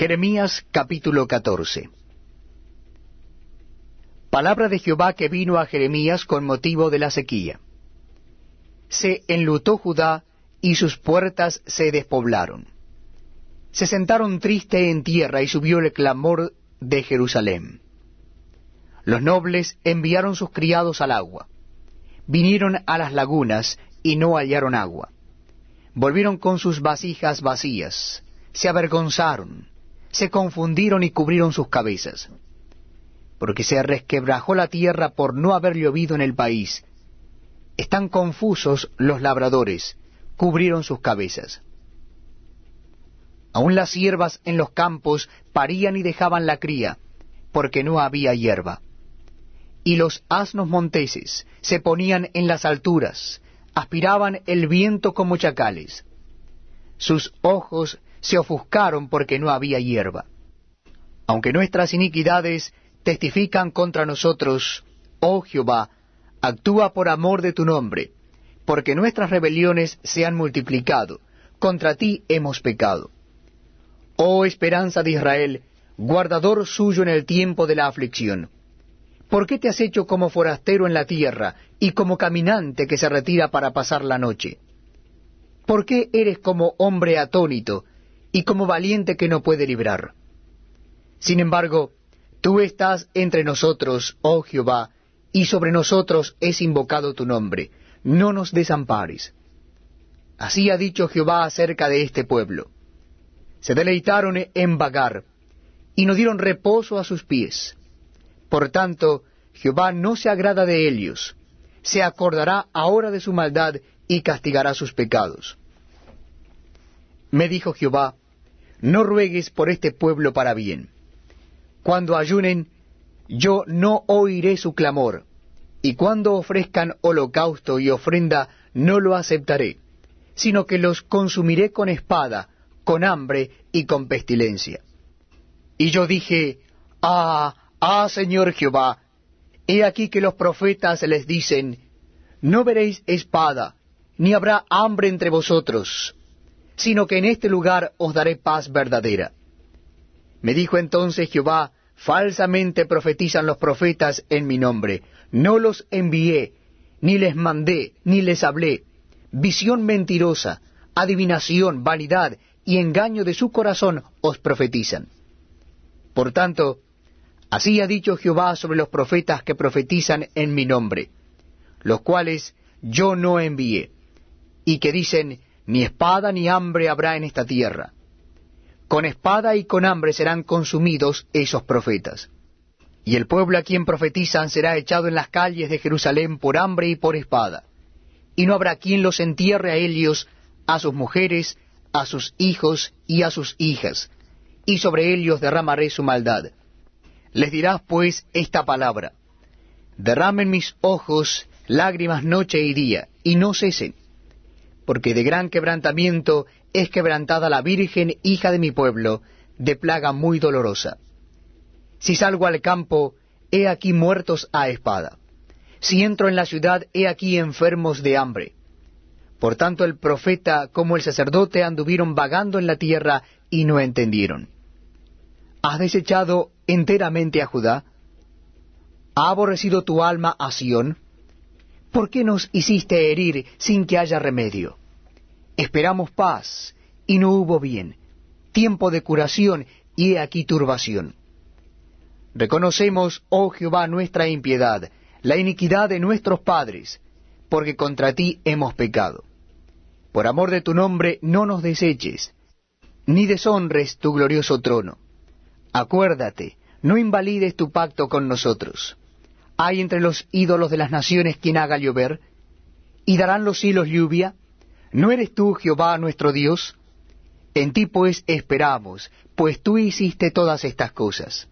Jeremías capítulo 14 Palabra de Jehová que vino a Jeremías con motivo de la sequía. Se enlutó Judá y sus puertas se despoblaron. Se sentaron triste en tierra y subió el clamor de Jerusalén. Los nobles enviaron sus criados al agua. Vinieron a las lagunas y no hallaron agua. Volvieron con sus vasijas vacías. Se avergonzaron se confundieron y cubrieron sus cabezas, porque se resquebrajó la tierra por no haber llovido en el país. Están confusos los labradores, cubrieron sus cabezas. Aún las siervas en los campos parían y dejaban la cría, porque no había hierba. Y los asnos monteses se ponían en las alturas, aspiraban el viento como chacales. Sus ojos se ofuscaron porque no había hierba. Aunque nuestras iniquidades testifican contra nosotros, oh Jehová, actúa por amor de tu nombre, porque nuestras rebeliones se han multiplicado, contra ti hemos pecado. Oh esperanza de Israel, guardador suyo en el tiempo de la aflicción. ¿Por qué te has hecho como forastero en la tierra y como caminante que se retira para pasar la noche? ¿Por qué eres como hombre atónito y como valiente que no puede librar. Sin embargo, tú estás entre nosotros, oh Jehová, y sobre nosotros es invocado tu nombre. No nos desampares. Así ha dicho Jehová acerca de este pueblo. Se deleitaron en vagar, y no dieron reposo a sus pies. Por tanto, Jehová no se agrada de ellos, se acordará ahora de su maldad y castigará sus pecados. Me dijo Jehová, no ruegues por este pueblo para bien. Cuando ayunen, yo no oiré su clamor, y cuando ofrezcan holocausto y ofrenda, no lo aceptaré, sino que los consumiré con espada, con hambre y con pestilencia. Y yo dije, Ah, ah, Señor Jehová, he aquí que los profetas les dicen, No veréis espada, ni habrá hambre entre vosotros, sino que en este lugar os daré paz verdadera. Me dijo entonces Jehová, falsamente profetizan los profetas en mi nombre, no los envié, ni les mandé, ni les hablé, visión mentirosa, adivinación, vanidad y engaño de su corazón os profetizan. Por tanto, así ha dicho Jehová sobre los profetas que profetizan en mi nombre, los cuales yo no envié, y que dicen, ni espada ni hambre habrá en esta tierra. Con espada y con hambre serán consumidos esos profetas. Y el pueblo a quien profetizan será echado en las calles de Jerusalén por hambre y por espada. Y no habrá quien los entierre a ellos, a sus mujeres, a sus hijos y a sus hijas, y sobre ellos derramaré su maldad. Les dirás pues esta palabra, derramen mis ojos lágrimas noche y día, y no cesen porque de gran quebrantamiento es quebrantada la Virgen, hija de mi pueblo, de plaga muy dolorosa. Si salgo al campo, he aquí muertos a espada. Si entro en la ciudad, he aquí enfermos de hambre. Por tanto el profeta como el sacerdote anduvieron vagando en la tierra y no entendieron. ¿Has desechado enteramente a Judá? ¿Ha aborrecido tu alma a Sión? ¿Por qué nos hiciste herir sin que haya remedio? Esperamos paz, y no hubo bien, tiempo de curación, y he aquí turbación. Reconocemos, oh Jehová, nuestra impiedad, la iniquidad de nuestros padres, porque contra ti hemos pecado. Por amor de tu nombre no nos deseches, ni deshonres tu glorioso trono. Acuérdate, no invalides tu pacto con nosotros. ¿Hay entre los ídolos de las naciones quien haga llover? ¿Y darán los cielos lluvia? ¿No eres tú, Jehová, nuestro Dios? En ti pues esperamos, pues tú hiciste todas estas cosas.